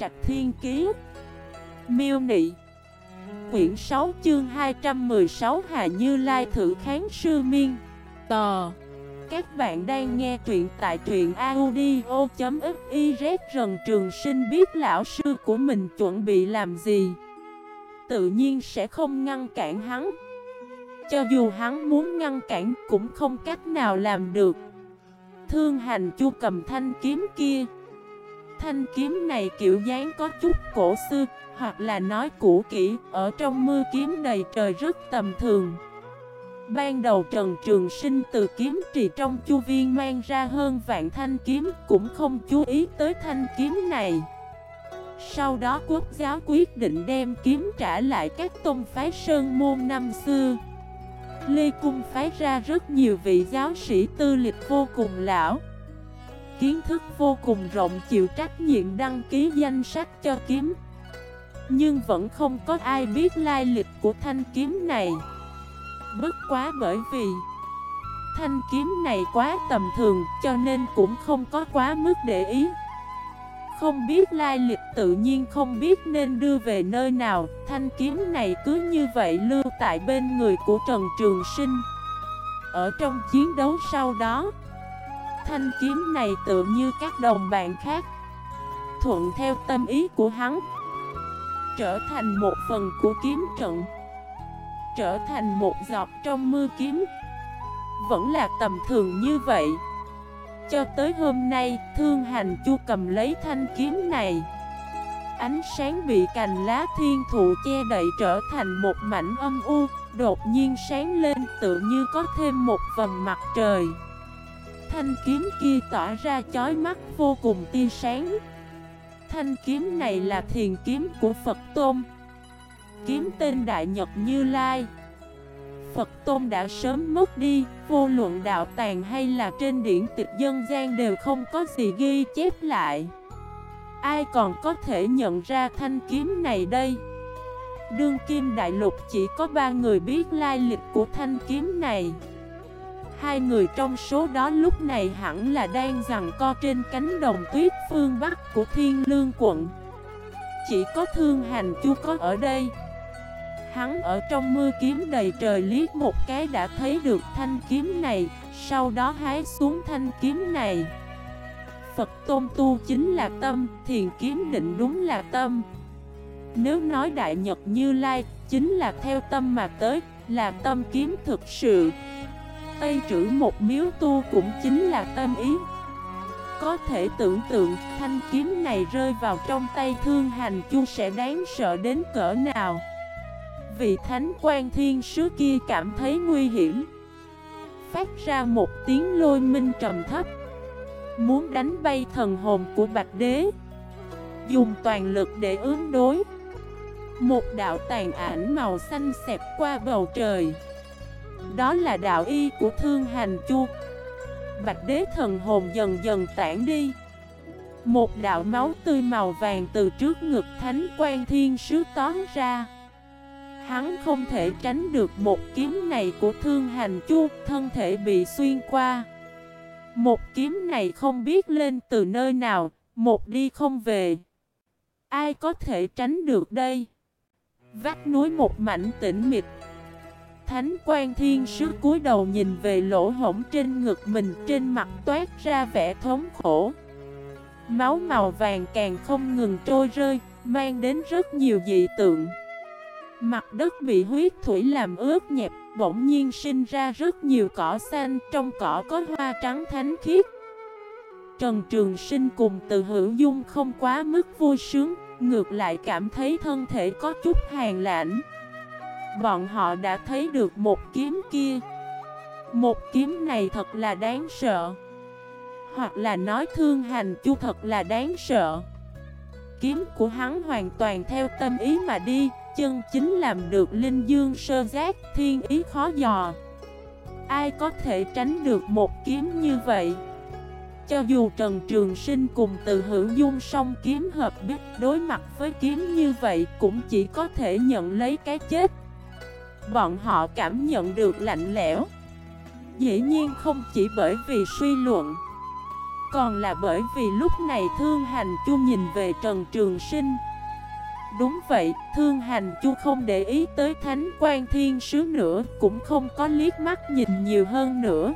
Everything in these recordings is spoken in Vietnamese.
Trạch Thiên Kiế Miêu Nị. Quyển 6 chương 216 Hà Như Lai Thử Kháng Sư Miên. Tò. Các bạn đang nghe truyện tại truyện audio.xyz Rần Trường Sinh biết lão sư của mình chuẩn bị làm gì. Tự nhiên sẽ không ngăn cản hắn. Cho dù hắn muốn ngăn cản, cũng không cách nào làm được. Thương hành chu cầm thanh kiếm kia. Thanh kiếm này kiểu dáng có chút cổ xưa, Hoặc là nói cũ kỹ, Ở trong mưa kiếm đầy trời rất tầm thường. Ban đầu Trần Trường Sinh từ kiếm trì trong chu viên mang ra hơn vạn thanh kiếm, Cũng không chú ý tới thanh kiếm này. Sau đó quốc giáo quyết định đem kiếm trả lại các tôn phái sơn môn năm xưa. Lê Cung phái ra rất nhiều vị giáo sĩ tư lịch vô cùng lão. Kiến thức vô cùng rộng chịu trách nhiệm đăng ký danh sách cho kiếm. Nhưng vẫn không có ai biết lai lịch của thanh kiếm này. Bất quá bởi vì Thanh kiếm này quá tầm thường cho nên cũng không có quá mức để ý. Không biết lai lịch tự nhiên không biết nên đưa về nơi nào. Thanh kiếm này cứ như vậy lưu tại bên người của Trần Trường Sinh. Ở trong chiến đấu sau đó Thanh kiếm này tự như các đồng bạn khác. Thuận theo tâm ý của hắn Trở thành một phần của kiếm trận Trở thành một giọt trong mưa kiếm. Vẫn là tầm thường như vậy. Cho tới hôm nay, thương hành chu cầm lấy thanh kiếm này. Ánh sáng bị cành lá thiên thụ che đậy trở thành một mảnh âm u Đột nhiên sáng lên tự như có thêm một vầng mặt trời. Thanh kiếm kia tỏa ra chói mắt vô cùng tia sáng. Thanh kiếm này là thiền kiếm của Phật Tôn. Kiếm tên Đại Nhật Như Lai. Phật Tôn đã sớm mất đi, Vô luận đạo tàng hay là trên điển tịch dân gian đều không có gì ghi chép lại. Ai còn có thể nhận ra thanh kiếm này đây? Đương Kim Đại Lục chỉ có ba người biết lai lịch của thanh kiếm này. Hai người trong số đó lúc này hẳn là đang rằng co trên cánh đồng tuyết phương Bắc của Thiên Lương quận. Chỉ có thương hành chu có ở đây. Hắn ở trong mưa kiếm đầy trời liếc một cái đã thấy được thanh kiếm này Sau đó hái xuống thanh kiếm này. Phật tôn tu chính là tâm, thiền kiếm định đúng là tâm. Nếu nói Đại Nhật Như Lai chính là theo tâm mà tới, là tâm kiếm thực sự. Tây trữ một miếu tu cũng chính là tâm ý. Có thể tưởng tượng, thanh kiếm này rơi vào trong tay thương hành chu sẽ đáng sợ đến cỡ nào. Vị thánh quan thiên sứ kia cảm thấy nguy hiểm. Phát ra một tiếng lôi minh trầm thấp. Muốn đánh bay thần hồn của Bạch Đế. Dùng toàn lực để ứng đối. Một đạo tàn ảnh màu xanh xẹp qua bầu trời đó là đạo y của thương hành chu. Bạch đế thần hồn dần dần tản đi. Một đạo máu tươi màu vàng từ trước ngực thánh quan thiên sứ tóm ra. Hắn không thể tránh được một kiếm này của thương hành chu, Thân thể bị xuyên qua. Một kiếm này không biết lên từ nơi nào, Một đi không về. Ai có thể tránh được đây? Vách núi một mảnh tĩnh mịch. Thánh quan thiên sứ cúi đầu nhìn về lỗ hổng trên ngực mình trên mặt toát ra vẻ thống khổ. Máu màu vàng càng không ngừng trôi rơi, mang đến rất nhiều dị tượng. Mặt đất bị huyết thủy làm ướt nhẹp, bỗng nhiên sinh ra rất nhiều cỏ xanh, trong cỏ có hoa trắng thánh khiết. Trần Trường Sinh cùng từ hữu dung không quá mức vui sướng, ngược lại cảm thấy thân thể có chút hàn lạnh Bọn họ đã thấy được một kiếm kia. Một kiếm này thật là đáng sợ. Hoặc là nói thương hành chu thật là đáng sợ. Kiếm của hắn hoàn toàn theo tâm ý mà đi, Chân chính làm được linh dương sơ giác, thiên ý khó dò. Ai có thể tránh được một kiếm như vậy? Cho dù Trần Trường Sinh cùng từ hữu dung song kiếm hợp biết đối mặt với kiếm như vậy Cũng chỉ có thể nhận lấy cái chết. Bọn họ cảm nhận được lạnh lẽo. Dĩ nhiên không chỉ bởi vì suy luận Còn là bởi vì lúc này Thương Hành Chu nhìn về Trần Trường Sinh. Đúng vậy, Thương Hành Chu không để ý tới Thánh quan Thiên Sứ nữa Cũng không có liếc mắt nhìn nhiều hơn nữa.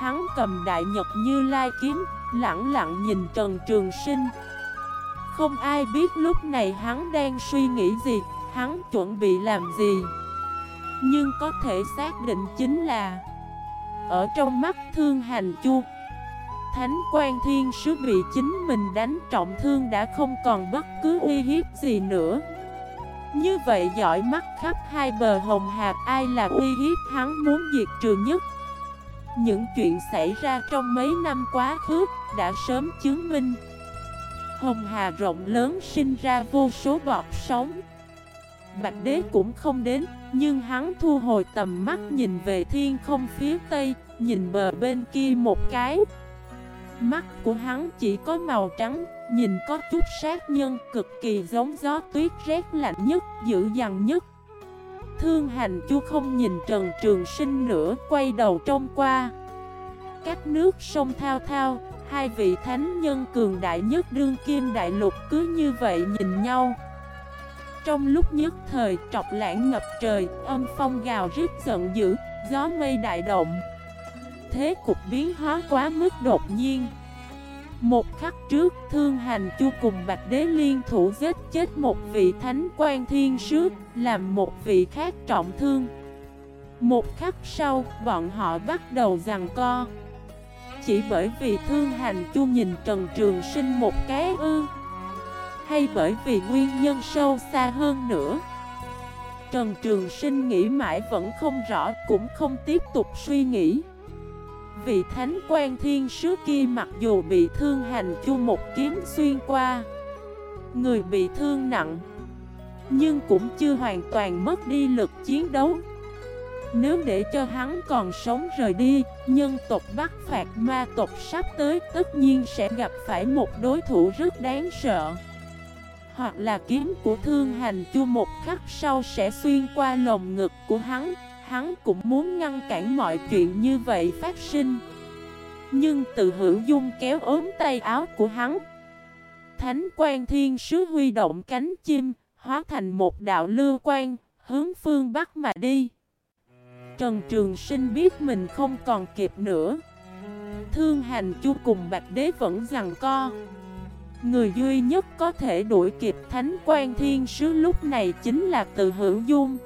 Hắn cầm đại nhật như lai kiếm Lặng lặng nhìn Trần Trường Sinh. Không ai biết lúc này hắn đang suy nghĩ gì Hắn chuẩn bị làm gì. Nhưng có thể xác định chính là Ở trong mắt Thương Hành Chu, Thánh quan thiên sứ bị chính mình đánh trọng thương đã không còn bất cứ uy hiếp gì nữa. Như vậy giỏi mắt khắp hai bờ hồng hạt ai là uy hiếp hắn muốn diệt trừ nhất? Những chuyện xảy ra trong mấy năm quá khứ đã sớm chứng minh. Hồng hà rộng lớn sinh ra vô số bọt sóng. Bạch đế cũng không đến Nhưng hắn thu hồi tầm mắt nhìn về thiên không phía tây Nhìn bờ bên kia một cái Mắt của hắn chỉ có màu trắng, nhìn có chút sát nhân, cực kỳ giống gió tuyết rét lạnh nhất, dữ dằn nhất. Thương hành chu không nhìn Trần Trường Sinh nữa, quay đầu trông qua. Các nước sông thao thao, hai vị thánh nhân cường đại nhất đương kim đại lục cứ như vậy nhìn nhau. Trong lúc nhất thời trọc lãng ngập trời, âm phong gào rít giận dữ, gió mây đại động. Thế cục biến hóa quá mức đột nhiên. Một khắc trước, Thương Hành Chu cùng Bạch Đế liên thủ giết chết một vị thánh quan thiên sứ, làm một vị khác trọng thương. Một khắc sau, bọn họ bắt đầu giằng co. Chỉ bởi vì Thương Hành Chu nhìn Trần Trường Sinh một cái ư hay bởi vì nguyên nhân sâu xa hơn nữa. Trần Trường Sinh nghĩ mãi vẫn không rõ, cũng không tiếp tục suy nghĩ. Vị thánh quan thiên sứ kia mặc dù bị thương hành chu một kiếm xuyên qua, Người bị thương nặng, Nhưng cũng chưa hoàn toàn mất đi lực chiến đấu. Nếu để cho hắn còn sống rời đi, Nhân tộc bắt phạt ma tộc sắp tới Tất nhiên sẽ gặp phải một đối thủ rất đáng sợ. Hoặc là kiếm của thương hành chu một khắc sau sẽ xuyên qua lồng ngực của hắn. Hắn cũng muốn ngăn cản mọi chuyện như vậy phát sinh. Nhưng từ hữu dung kéo ốm tay áo của hắn. Thánh quan thiên sứ huy động cánh chim, Hóa thành một đạo lưu quan Hướng phương Bắc mà đi. Trần Trường Sinh biết mình không còn kịp nữa. Thương hành chu cùng Bạch Đế vẫn rằng co. Người duy nhất có thể đuổi kịp Thánh quan Thiên Sứ lúc này chính là từ hữu dung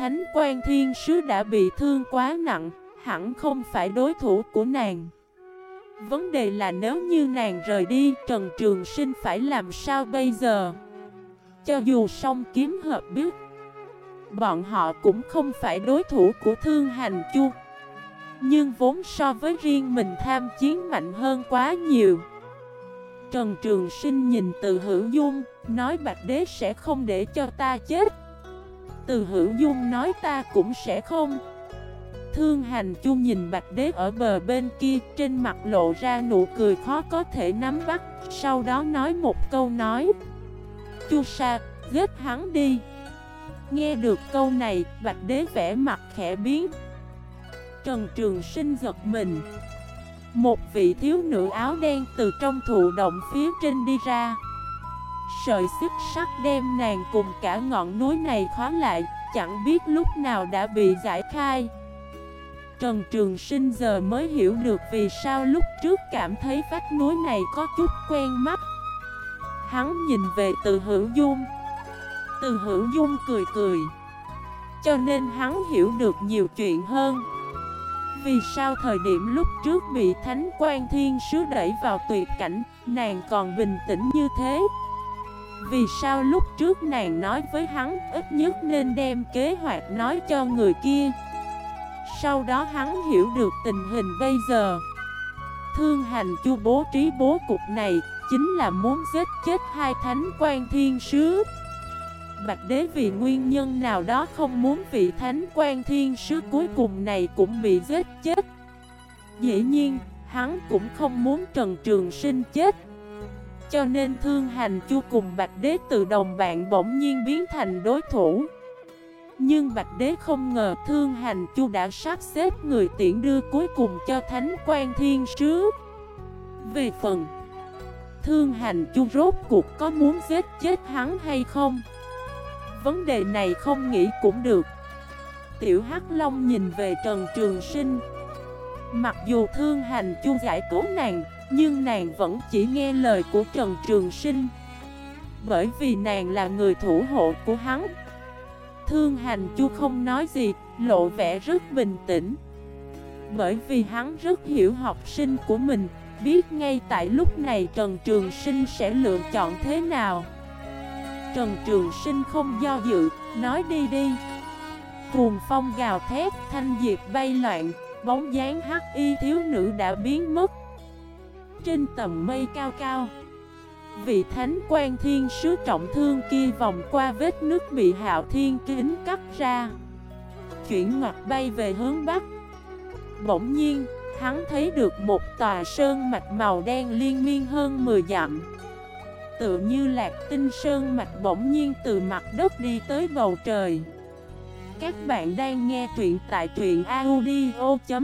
Thánh quan thiên sứ đã bị thương quá nặng, hẳn không phải đối thủ của nàng. Vấn đề là nếu như nàng rời đi, Trần Trường Sinh phải làm sao bây giờ? Cho dù song kiếm hợp biết, bọn họ cũng không phải đối thủ của Thương Hành Chu. Nhưng vốn so với riêng mình tham chiến mạnh hơn quá nhiều. Trần Trường Sinh nhìn từ hữu dung, nói Bạch Đế sẽ không để cho ta chết. Từ hữu dung nói ta cũng sẽ không. Thương hành chu nhìn bạch đế ở bờ bên kia Trên mặt lộ ra nụ cười khó có thể nắm bắt Sau đó nói một câu nói. Chu sa, giết hắn đi. Nghe được câu này, bạch đế vẽ mặt khẽ biến. Trần Trường Sinh giật mình. Một vị thiếu nữ áo đen từ trong thụ động phía trên đi ra. Sợi xích sắt đem nàng cùng cả ngọn núi này khóa lại, Chẳng biết lúc nào đã bị giải khai. Trần Trường Sinh giờ mới hiểu được vì sao lúc trước cảm thấy vách núi này có chút quen mắt. Hắn nhìn về từ hữu dung. Từ hữu dung cười cười. Cho nên hắn hiểu được nhiều chuyện hơn. Vì sao thời điểm lúc trước bị Thánh quan Thiên Sứ đẩy vào tuyệt cảnh, Nàng còn bình tĩnh như thế? Vì sao lúc trước nàng nói với hắn ít nhất nên đem kế hoạch nói cho người kia? Sau đó hắn hiểu được tình hình bây giờ. Thương hành chu bố trí bố cục này Chính là muốn giết chết hai thánh quan thiên sứ. Bạch đế vì nguyên nhân nào đó không muốn vị thánh quan thiên sứ cuối cùng này cũng bị giết chết. Dĩ nhiên, hắn cũng không muốn Trần Trường Sinh chết. Cho nên thương hành chu cùng Bạch Đế từ đồng bạn bỗng nhiên biến thành đối thủ. Nhưng Bạch Đế không ngờ thương hành chu đã sắp xếp người tiễn đưa cuối cùng cho Thánh quan Thiên Sứ. Về phần Thương hành chu rốt cuộc có muốn giết chết hắn hay không? Vấn đề này không nghĩ cũng được. Tiểu Hắc Long nhìn về Trần Trường Sinh. Mặc dù thương hành chu giải cứu nàng, Nhưng nàng vẫn chỉ nghe lời của Trần Trường Sinh. Bởi vì nàng là người thủ hộ của hắn. Thương hành chu không nói gì, Lộ vẻ rất bình tĩnh. Bởi vì hắn rất hiểu học sinh của mình, Biết ngay tại lúc này Trần Trường Sinh sẽ lựa chọn thế nào. Trần Trường Sinh không do dự Nói đi đi. Cuồng phong gào thét Thanh diệp bay loạn Bóng dáng hắc y thiếu nữ đã biến mất. Trên tầm mây cao cao Vị thánh quan thiên sứ trọng thương kia vòng qua vết nước bị hạo thiên kính cắt ra. Chuyển ngoặt bay về hướng bắc. Bỗng nhiên, hắn thấy được một tòa sơn mạch màu đen liên miên hơn 10 dặm. Tựa như lạc tinh sơn mạch bỗng nhiên từ mặt đất đi tới bầu trời. Các bạn đang nghe truyện tại truyện audio.fif